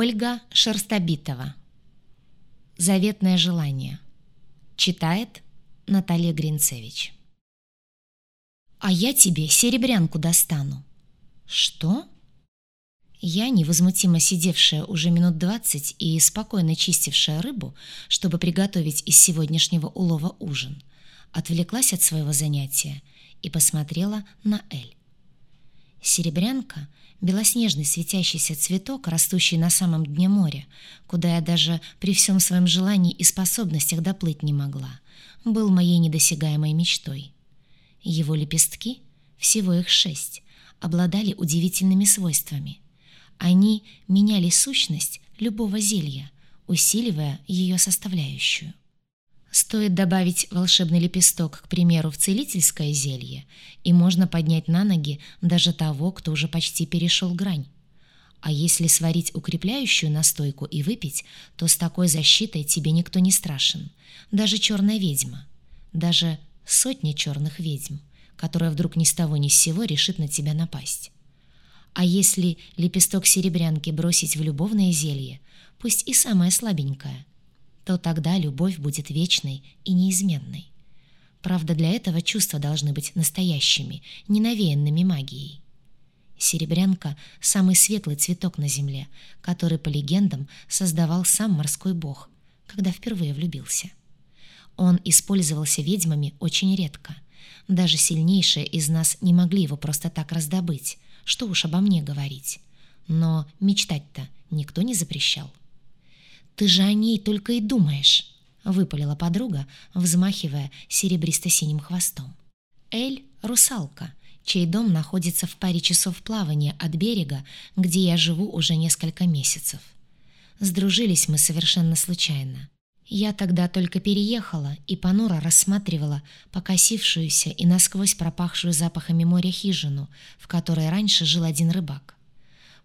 Ольга Шерстобитова. Заветное желание. Читает Наталья Гринцевич. «А я тебе серебрянку достану». «Что?» Я, невозмутимо сидевшая уже минут двадцать и спокойно чистившая рыбу, чтобы приготовить из сегодняшнего улова ужин, отвлеклась от своего занятия и посмотрела на Эль. Серебрянка — белоснежный светящийся цветок, растущий на самом дне моря, куда я даже при всем своем желании и способностях доплыть не могла, был моей недосягаемой мечтой. Его лепестки, всего их шесть, обладали удивительными свойствами. Они меняли сущность любого зелья, усиливая ее составляющую. Стоит добавить волшебный лепесток, к примеру, в целительское зелье, и можно поднять на ноги даже того, кто уже почти перешел грань. А если сварить укрепляющую настойку и выпить, то с такой защитой тебе никто не страшен. Даже черная ведьма. Даже сотни черных ведьм, которая вдруг ни с того ни с сего решит на тебя напасть. А если лепесток серебрянки бросить в любовное зелье, пусть и самое слабенькое, то тогда любовь будет вечной и неизменной. Правда, для этого чувства должны быть настоящими, не навеянными магией. Серебрянка — самый светлый цветок на земле, который, по легендам, создавал сам морской бог, когда впервые влюбился. Он использовался ведьмами очень редко. Даже сильнейшие из нас не могли его просто так раздобыть, что уж обо мне говорить. Но мечтать-то никто не запрещал. «Ты же о ней только и думаешь», — выпалила подруга, взмахивая серебристо-синим хвостом. «Эль — русалка, чей дом находится в паре часов плавания от берега, где я живу уже несколько месяцев. Сдружились мы совершенно случайно. Я тогда только переехала и понуро рассматривала покосившуюся и насквозь пропахшую запахами моря хижину, в которой раньше жил один рыбак.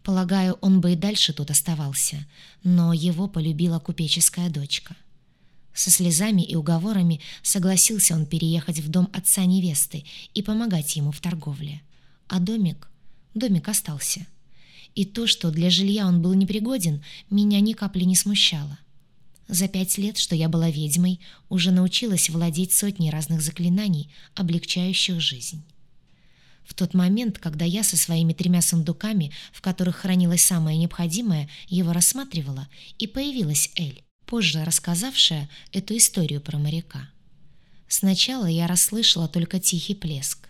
Полагаю, он бы и дальше тут оставался, но его полюбила купеческая дочка. Со слезами и уговорами согласился он переехать в дом отца невесты и помогать ему в торговле. А домик? Домик остался. И то, что для жилья он был непригоден, меня ни капли не смущало. За пять лет, что я была ведьмой, уже научилась владеть сотней разных заклинаний, облегчающих жизнь. В тот момент, когда я со своими тремя сундуками, в которых хранилось самое необходимое, его рассматривала, и появилась Эль, позже рассказавшая эту историю про моряка. Сначала я расслышала только тихий плеск,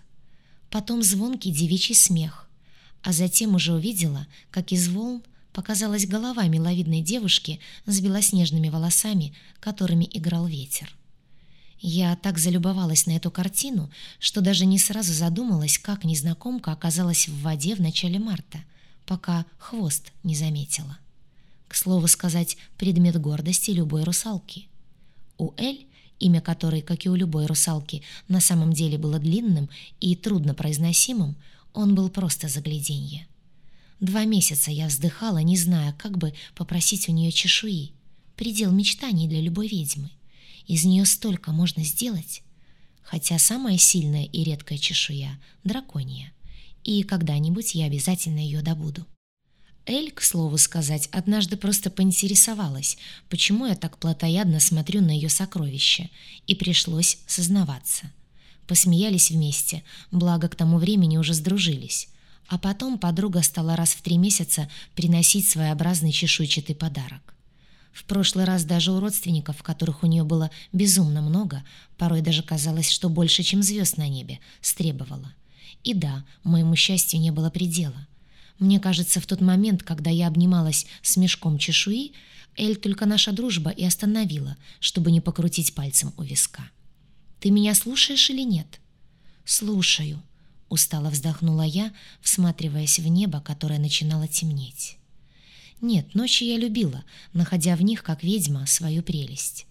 потом звонкий девичий смех, а затем уже увидела, как из волн показалась голова миловидной девушки с белоснежными волосами, которыми играл ветер. Я так залюбовалась на эту картину, что даже не сразу задумалась, как незнакомка оказалась в воде в начале марта, пока хвост не заметила. К слову сказать, предмет гордости любой русалки. У Эль, имя которой, как и у любой русалки, на самом деле было длинным и труднопроизносимым, он был просто загляденье. Два месяца я вздыхала, не зная, как бы попросить у нее чешуи, предел мечтаний для любой ведьмы. Из нее столько можно сделать. Хотя самая сильная и редкая чешуя — драконья. И когда-нибудь я обязательно ее добуду. Эль, к слову сказать, однажды просто поинтересовалась, почему я так плотоядно смотрю на ее сокровища, и пришлось сознаваться. Посмеялись вместе, благо к тому времени уже сдружились. А потом подруга стала раз в три месяца приносить своеобразный чешуйчатый подарок. В прошлый раз даже у родственников, которых у нее было безумно много, порой даже казалось, что больше, чем звезд на небе, стребовала. И да, моему счастью не было предела. Мне кажется, в тот момент, когда я обнималась с мешком чешуи, Эль только наша дружба и остановила, чтобы не покрутить пальцем у виска. «Ты меня слушаешь или нет?» «Слушаю», — устало вздохнула я, всматриваясь в небо, которое начинало темнеть. Нет, ночи я любила, находя в них, как ведьма, свою прелесть.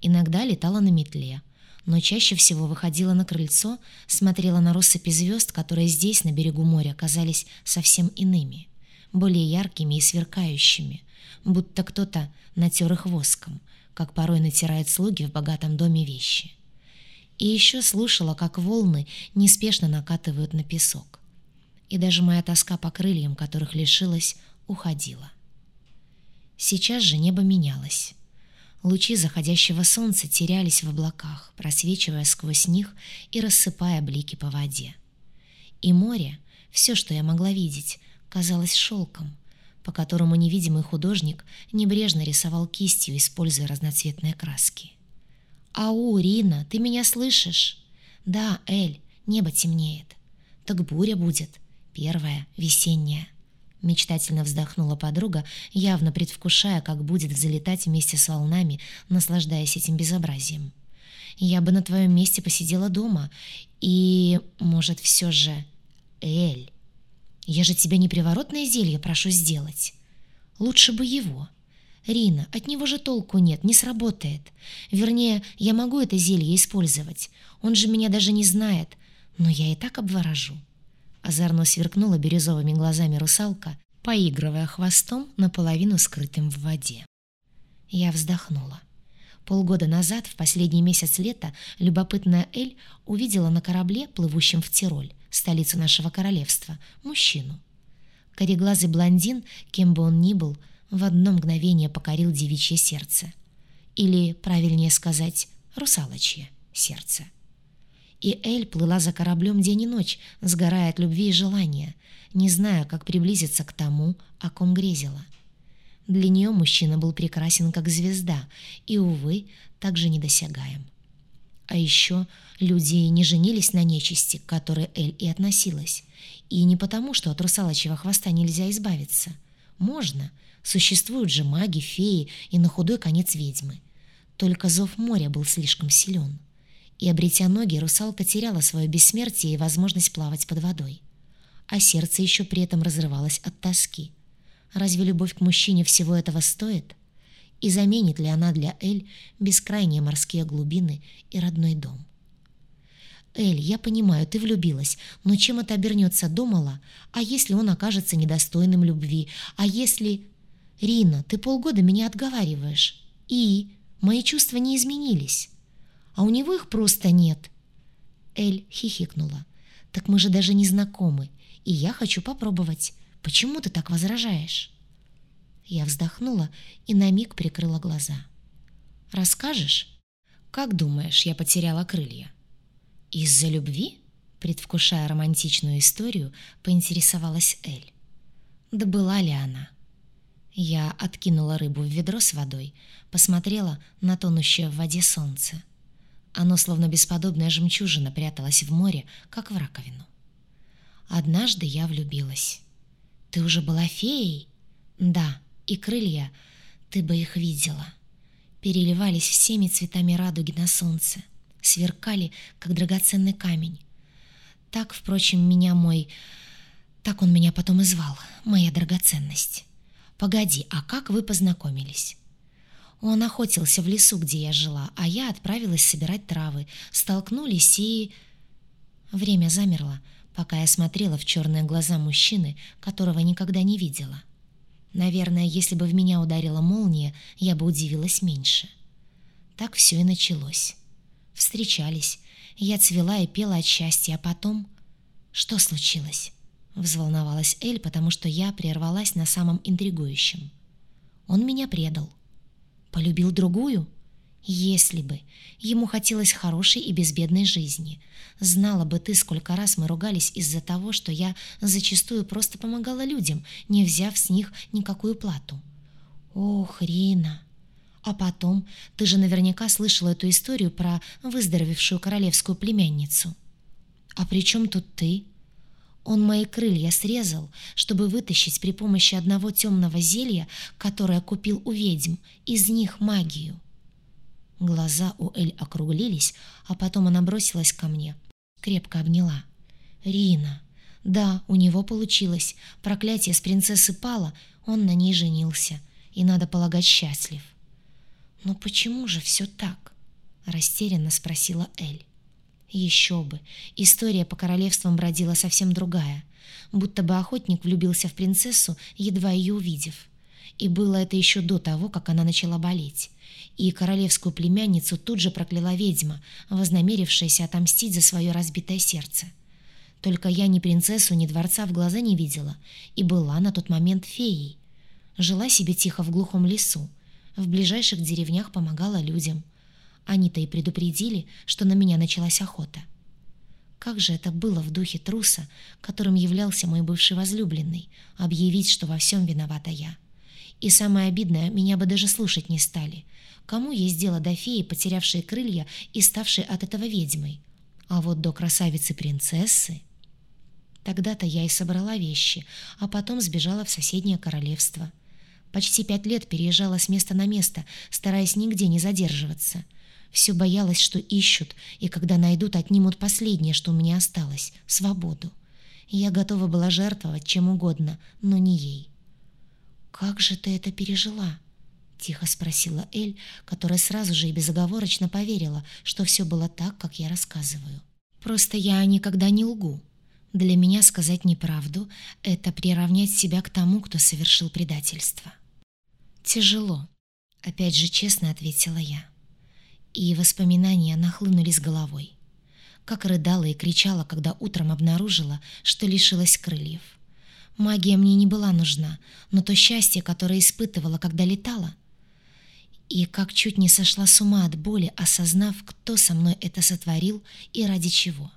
Иногда летала на метле, но чаще всего выходила на крыльцо, смотрела на россыпи звезд, которые здесь, на берегу моря, казались совсем иными, более яркими и сверкающими, будто кто-то натер их воском, как порой натирают слуги в богатом доме вещи. И еще слушала, как волны неспешно накатывают на песок. И даже моя тоска по крыльям, которых лишилась, уходила. Сейчас же небо менялось. Лучи заходящего солнца терялись в облаках, просвечивая сквозь них и рассыпая блики по воде. И море, все, что я могла видеть, казалось шелком, по которому невидимый художник небрежно рисовал кистью, используя разноцветные краски. «Ау, Рина, ты меня слышишь?» «Да, Эль, небо темнеет. Так буря будет. Первая, весенняя». Мечтательно вздохнула подруга, явно предвкушая, как будет взлетать вместе с волнами, наслаждаясь этим безобразием. «Я бы на твоем месте посидела дома. И, может, все же... Эль, я же тебя не приворотное зелье прошу сделать. Лучше бы его. Рина, от него же толку нет, не сработает. Вернее, я могу это зелье использовать. Он же меня даже не знает, но я и так обворожу». Озорно сверкнула бирюзовыми глазами русалка, поигрывая хвостом, наполовину скрытым в воде. Я вздохнула. Полгода назад, в последний месяц лета, любопытная Эль увидела на корабле, плывущем в Тироль, столицу нашего королевства, мужчину. Кореглазый блондин, кем бы он ни был, в одно мгновение покорил девичье сердце. Или, правильнее сказать, русалочье сердце и Эль плыла за кораблем день и ночь, сгорая от любви и желания, не зная, как приблизиться к тому, о ком грезила. Для нее мужчина был прекрасен, как звезда, и, увы, также недосягаем. А еще люди не женились на нечисти, к которой Эль и относилась. И не потому, что от русалочьего хвоста нельзя избавиться. Можно. Существуют же маги, феи и на худой конец ведьмы. Только зов моря был слишком силен и, обретя ноги, русалка теряла свое бессмертие и возможность плавать под водой. А сердце еще при этом разрывалось от тоски. Разве любовь к мужчине всего этого стоит? И заменит ли она для Эль бескрайние морские глубины и родной дом? «Эль, я понимаю, ты влюбилась, но чем это обернется, думала? А если он окажется недостойным любви? А если...» «Рина, ты полгода меня отговариваешь. И мои чувства не изменились» а у него их просто нет». Эль хихикнула. «Так мы же даже не знакомы, и я хочу попробовать. Почему ты так возражаешь?» Я вздохнула и на миг прикрыла глаза. «Расскажешь?» «Как думаешь, я потеряла крылья?» «Из-за любви?» Предвкушая романтичную историю, поинтересовалась Эль. «Да была ли она?» Я откинула рыбу в ведро с водой, посмотрела на тонущее в воде солнце. Оно, словно бесподобная жемчужина, пряталось в море, как в раковину. Однажды я влюбилась. «Ты уже была феей?» «Да, и крылья, ты бы их видела. Переливались всеми цветами радуги на солнце, сверкали, как драгоценный камень. Так, впрочем, меня мой... Так он меня потом и звал, моя драгоценность. Погоди, а как вы познакомились?» Он охотился в лесу, где я жила, а я отправилась собирать травы. Столкнулись и... Время замерло, пока я смотрела в черные глаза мужчины, которого никогда не видела. Наверное, если бы в меня ударила молния, я бы удивилась меньше. Так все и началось. Встречались. Я цвела и пела от счастья, а потом... Что случилось? Взволновалась Эль, потому что я прервалась на самом интригующем. Он меня предал. Полюбил другую? Если бы. Ему хотелось хорошей и безбедной жизни. Знала бы ты, сколько раз мы ругались из-за того, что я зачастую просто помогала людям, не взяв с них никакую плату. Ох, Рина. А потом, ты же наверняка слышала эту историю про выздоровевшую королевскую племянницу. А при чем тут ты? Он мои крылья срезал, чтобы вытащить при помощи одного темного зелья, которое купил у ведьм, из них магию. Глаза у Эль округлились, а потом она бросилась ко мне, крепко обняла. «Рина! Да, у него получилось. Проклятие с принцессы пало, он на ней женился. И, надо полагать, счастлив». «Но почему же все так?» — растерянно спросила Эль. Еще бы, история по королевствам бродила совсем другая, будто бы охотник влюбился в принцессу, едва ее увидев. И было это еще до того, как она начала болеть. И королевскую племянницу тут же прокляла ведьма, вознамерившаяся отомстить за свое разбитое сердце. Только я ни принцессу, ни дворца в глаза не видела и была на тот момент феей. Жила себе тихо в глухом лесу. В ближайших деревнях помогала людям. Они-то и предупредили, что на меня началась охота. Как же это было в духе труса, которым являлся мой бывший возлюбленный, объявить, что во всем виновата я. И самое обидное, меня бы даже слушать не стали. Кому есть дело до феи, потерявшей крылья и ставшей от этого ведьмой? А вот до красавицы-принцессы... Тогда-то я и собрала вещи, а потом сбежала в соседнее королевство. Почти пять лет переезжала с места на место, стараясь нигде не задерживаться. Все боялась, что ищут, и когда найдут, отнимут последнее, что у меня осталось — свободу. Я готова была жертвовать чем угодно, но не ей. «Как же ты это пережила?» — тихо спросила Эль, которая сразу же и безоговорочно поверила, что все было так, как я рассказываю. «Просто я никогда не лгу. Для меня сказать неправду — это приравнять себя к тому, кто совершил предательство». «Тяжело», — опять же честно ответила я. И воспоминания нахлынули с головой. Как рыдала и кричала, когда утром обнаружила, что лишилась крыльев. Магия мне не была нужна, но то счастье, которое испытывала, когда летала. И как чуть не сошла с ума от боли, осознав, кто со мной это сотворил и ради чего.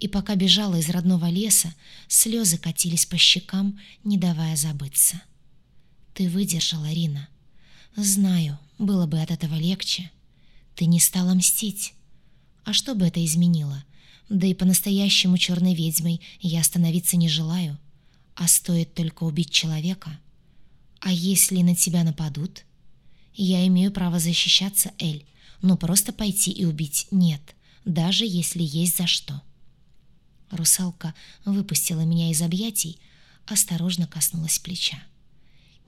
И пока бежала из родного леса, слезы катились по щекам, не давая забыться. Ты выдержала, Рина. Знаю, было бы от этого легче. Ты не стала мстить. А что бы это изменило? Да и по-настоящему черной ведьмой я становиться не желаю. А стоит только убить человека. А если на тебя нападут? Я имею право защищаться, Эль, но просто пойти и убить нет, даже если есть за что. Русалка выпустила меня из объятий, осторожно коснулась плеча.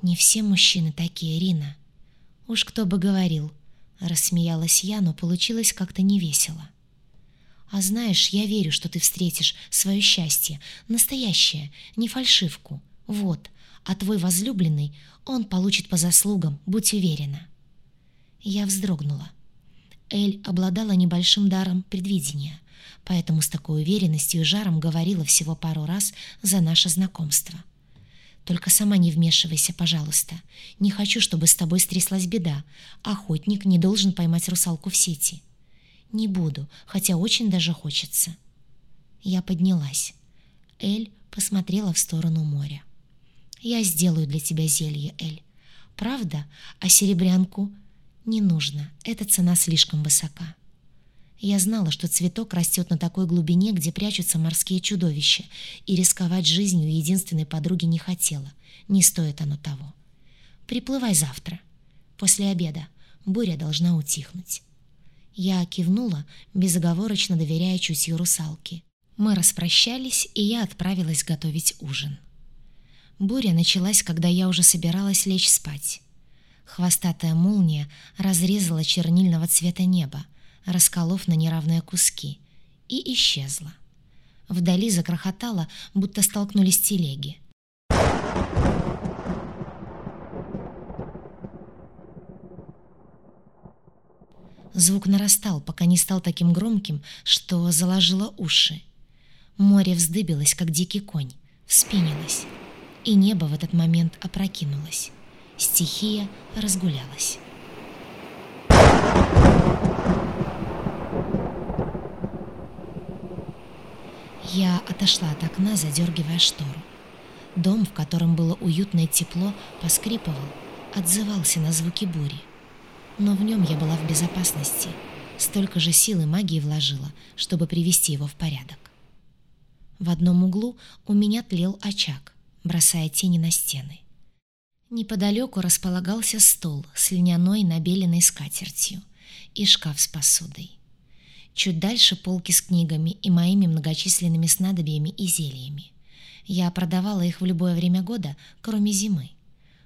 «Не все мужчины такие, Рина». «Уж кто бы говорил», — рассмеялась я, но получилось как-то невесело. А знаешь, я верю, что ты встретишь свое счастье, настоящее, не фальшивку. Вот, а твой возлюбленный, он получит по заслугам, будь уверена». Я вздрогнула. Эль обладала небольшим даром предвидения, поэтому с такой уверенностью и жаром говорила всего пару раз за наше знакомство. «Только сама не вмешивайся, пожалуйста. Не хочу, чтобы с тобой стряслась беда. Охотник не должен поймать русалку в сети. Не буду, хотя очень даже хочется. Я поднялась. Эль посмотрела в сторону моря. Я сделаю для тебя зелье, Эль. Правда? А серебрянку не нужно. Эта цена слишком высока. Я знала, что цветок растет на такой глубине, где прячутся морские чудовища, и рисковать жизнью единственной подруги не хотела. Не стоит оно того. Приплывай завтра. После обеда. Буря должна утихнуть. Я кивнула, безоговорочно доверяя чутью русалки. Мы распрощались, и я отправилась готовить ужин. Буря началась, когда я уже собиралась лечь спать. Хвостатая молния разрезала чернильного цвета небо, расколов на неравные куски, и исчезла. Вдали закрохотало, будто столкнулись телеги. Звук нарастал, пока не стал таким громким, что заложило уши. Море вздыбилось, как дикий конь, вспенилось, и небо в этот момент опрокинулось. Стихия разгулялась. Я отошла от окна, задергивая штору. Дом, в котором было уютно и тепло, поскрипывал, отзывался на звуки бури но в нем я была в безопасности. Столько же сил и магии вложила, чтобы привести его в порядок. В одном углу у меня тлел очаг, бросая тени на стены. Неподалеку располагался стол с льняной набеленной скатертью и шкаф с посудой. Чуть дальше полки с книгами и моими многочисленными снадобьями и зельями. Я продавала их в любое время года, кроме зимы.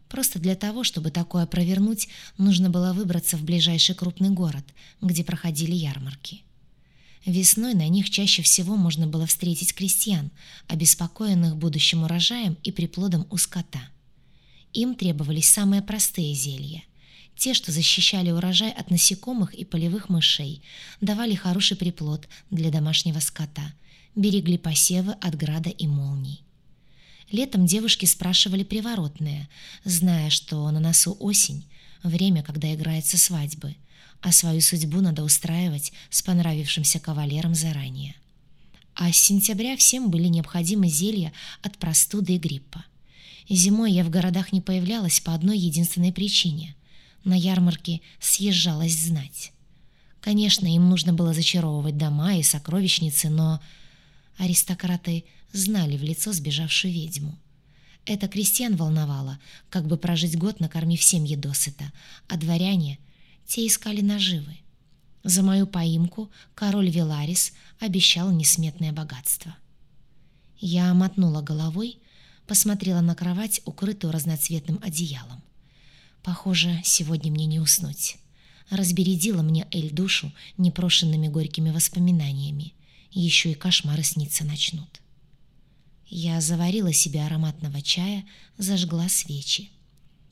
Просто для того, чтобы такое провернуть, нужно было выбраться в ближайший крупный город, где проходили ярмарки. Весной на них чаще всего можно было встретить крестьян, обеспокоенных будущим урожаем и приплодом у скота. Им требовались самые простые зелья. Те, что защищали урожай от насекомых и полевых мышей, давали хороший приплод для домашнего скота, берегли посевы от града и молний. Летом девушки спрашивали приворотное, зная, что на носу осень, время, когда играются свадьбы, а свою судьбу надо устраивать с понравившимся кавалером заранее. А с сентября всем были необходимы зелья от простуды и гриппа. Зимой я в городах не появлялась по одной единственной причине. На ярмарке съезжалась знать. Конечно, им нужно было зачаровывать дома и сокровищницы, но аристократы знали в лицо сбежавшую ведьму. Это крестьян волновало, как бы прожить год, накормив семьи досыта, а дворяне, те искали наживы. За мою поимку король Виларис обещал несметное богатство. Я мотнула головой, посмотрела на кровать, укрытую разноцветным одеялом. Похоже, сегодня мне не уснуть. Разбередила мне Эль душу непрошенными горькими воспоминаниями. Еще и кошмары сниться начнут. Я заварила себе ароматного чая, зажгла свечи.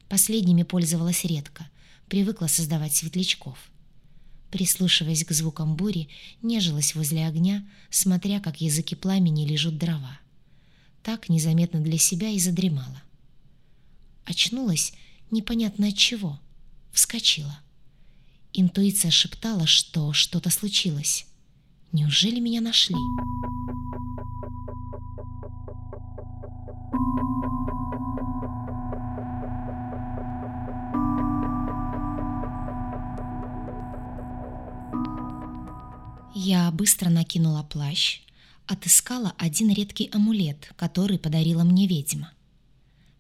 Последними пользовалась редко, привыкла создавать светлячков. Прислушиваясь к звукам бури, нежилась возле огня, смотря, как языки пламени лежат дрова. Так незаметно для себя и задремала. Очнулась непонятно от чего. Вскочила. Интуиция шептала, что что-то случилось. Неужели меня нашли? Я быстро накинула плащ, отыскала один редкий амулет, который подарила мне ведьма.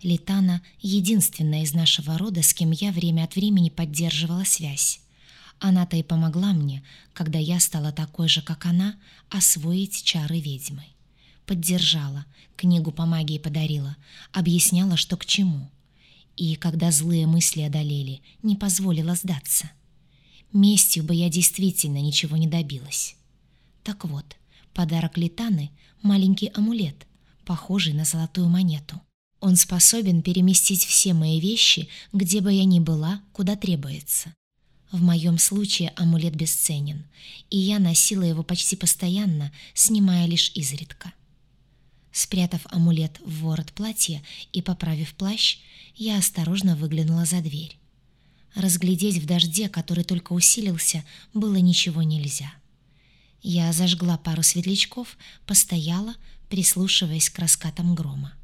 Литана — единственная из нашего рода, с кем я время от времени поддерживала связь. Она-то и помогла мне, когда я стала такой же, как она, освоить чары ведьмы. Поддержала, книгу по магии подарила, объясняла, что к чему. И когда злые мысли одолели, не позволила сдаться. Местью бы я действительно ничего не добилась. Так вот, подарок Литаны — маленький амулет, похожий на золотую монету. Он способен переместить все мои вещи, где бы я ни была, куда требуется. В моем случае амулет бесценен, и я носила его почти постоянно, снимая лишь изредка. Спрятав амулет в ворот платья и поправив плащ, я осторожно выглянула за дверь. Разглядеть в дожде, который только усилился, было ничего нельзя. Я зажгла пару светлячков, постояла, прислушиваясь к раскатам грома.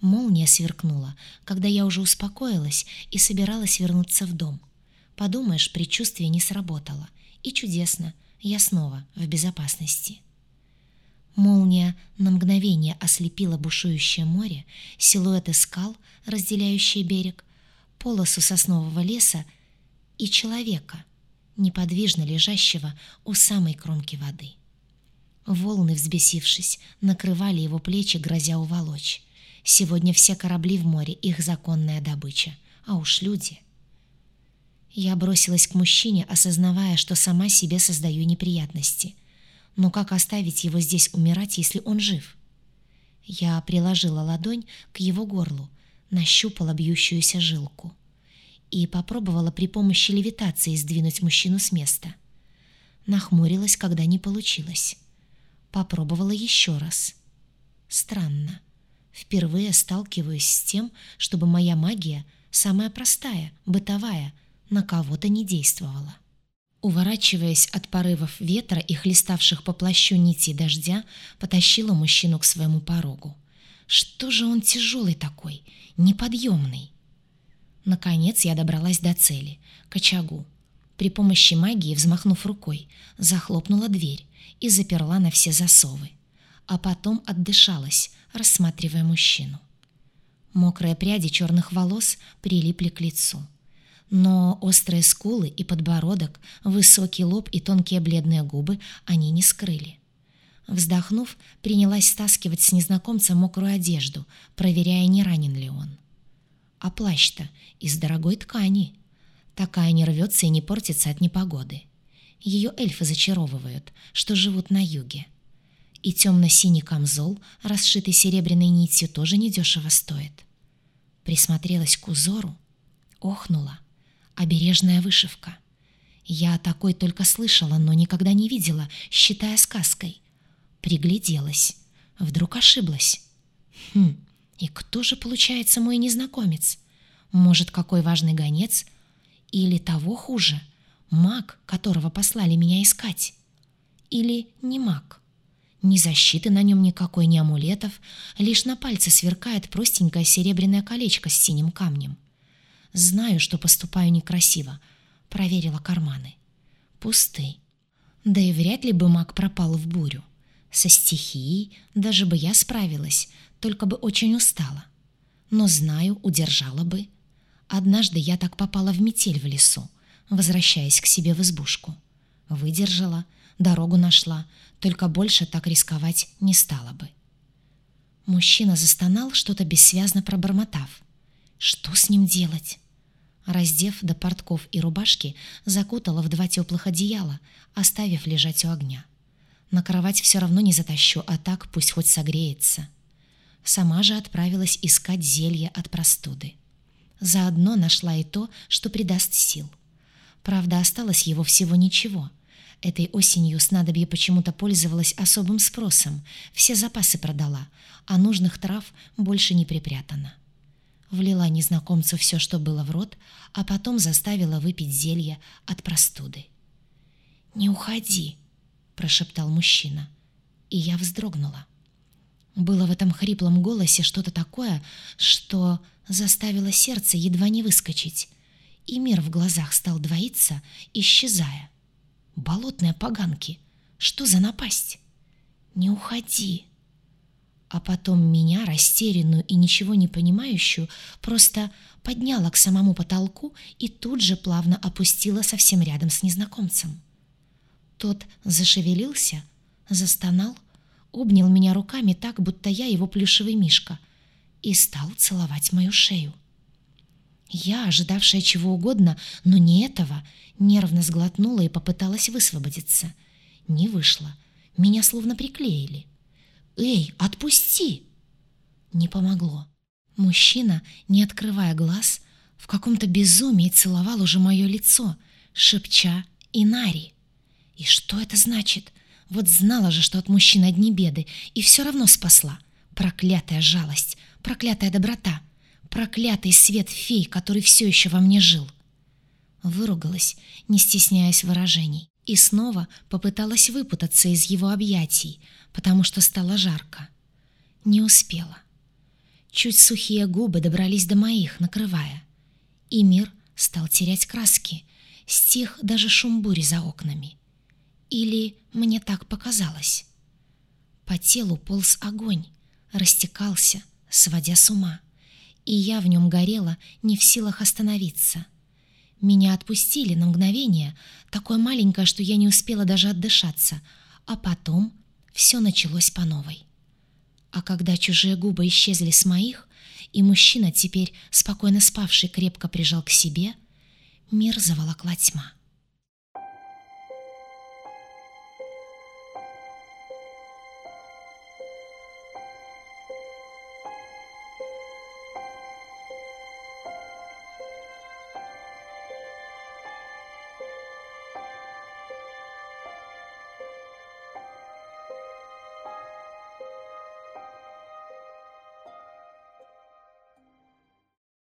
Молния сверкнула, когда я уже успокоилась и собиралась вернуться в дом. Подумаешь, предчувствие не сработало. И чудесно, я снова в безопасности. Молния на мгновение ослепила бушующее море, силуэты скал, разделяющие берег, полосу соснового леса и человека, неподвижно лежащего у самой кромки воды. Волны, взбесившись, накрывали его плечи, грозя уволочь. Сегодня все корабли в море — их законная добыча, а уж люди — я бросилась к мужчине, осознавая, что сама себе создаю неприятности. Но как оставить его здесь умирать, если он жив? Я приложила ладонь к его горлу, нащупала бьющуюся жилку и попробовала при помощи левитации сдвинуть мужчину с места. Нахмурилась, когда не получилось. Попробовала еще раз. Странно. Впервые сталкиваюсь с тем, чтобы моя магия, самая простая, бытовая — на кого-то не действовала. Уворачиваясь от порывов ветра и хлеставших по плащу нити дождя, потащила мужчину к своему порогу. Что же он тяжелый такой, неподъемный? Наконец я добралась до цели, к очагу. При помощи магии, взмахнув рукой, захлопнула дверь и заперла на все засовы. А потом отдышалась, рассматривая мужчину. Мокрые пряди черных волос прилипли к лицу но острые скулы и подбородок, высокий лоб и тонкие бледные губы они не скрыли. Вздохнув, принялась стаскивать с незнакомца мокрую одежду, проверяя, не ранен ли он. А плащ-то из дорогой ткани. Такая не рвется и не портится от непогоды. Ее эльфы зачаровывают, что живут на юге. И темно-синий камзол, расшитый серебряной нитью, тоже недешево стоит. Присмотрелась к узору, охнула обережная вышивка. Я такой только слышала, но никогда не видела, считая сказкой. Пригляделась. Вдруг ошиблась. Хм, И кто же получается мой незнакомец? Может, какой важный гонец? Или того хуже, маг, которого послали меня искать? Или не маг? Ни защиты на нем никакой, ни амулетов, лишь на пальце сверкает простенькое серебряное колечко с синим камнем. Знаю, что поступаю некрасиво. Проверила карманы. Пусты. Да и вряд ли бы маг пропал в бурю. Со стихией даже бы я справилась, только бы очень устала. Но знаю, удержала бы. Однажды я так попала в метель в лесу, возвращаясь к себе в избушку. Выдержала, дорогу нашла, только больше так рисковать не стала бы. Мужчина застонал, что-то бессвязно пробормотав. Что с ним делать? Раздев до портков и рубашки, закутала в два теплых одеяла, оставив лежать у огня. На кровать все равно не затащу, а так пусть хоть согреется. Сама же отправилась искать зелье от простуды. Заодно нашла и то, что придаст сил. Правда, осталось его всего ничего. Этой осенью снадобье почему-то пользовалось особым спросом, все запасы продала, а нужных трав больше не припрятано. Влила незнакомцу все, что было в рот, а потом заставила выпить зелье от простуды. «Не уходи», — прошептал мужчина, и я вздрогнула. Было в этом хриплом голосе что-то такое, что заставило сердце едва не выскочить, и мир в глазах стал двоиться, исчезая. Болотные поганки! Что за напасть? Не уходи! А потом меня, растерянную и ничего не понимающую, просто подняла к самому потолку и тут же плавно опустила совсем рядом с незнакомцем. Тот зашевелился, застонал, обнял меня руками так, будто я его плюшевый мишка, и стал целовать мою шею. Я, ожидавшая чего угодно, но не этого, нервно сглотнула и попыталась высвободиться. Не вышло. Меня словно приклеили. «Эй, отпусти!» Не помогло. Мужчина, не открывая глаз, в каком-то безумии целовал уже мое лицо, шепча «Инари». И что это значит? Вот знала же, что от мужчин одни беды, и все равно спасла. Проклятая жалость, проклятая доброта, проклятый свет фей, который все еще во мне жил. Выругалась, не стесняясь выражений, и снова попыталась выпутаться из его объятий, потому что стало жарко. Не успела. Чуть сухие губы добрались до моих, накрывая. И мир стал терять краски, стих даже шум бури за окнами. Или мне так показалось. По телу полз огонь, растекался, сводя с ума. И я в нем горела, не в силах остановиться. Меня отпустили на мгновение, такое маленькое, что я не успела даже отдышаться, а потом все началось по новой. А когда чужие губы исчезли с моих, и мужчина, теперь спокойно спавший, крепко прижал к себе, мир заволокла тьма.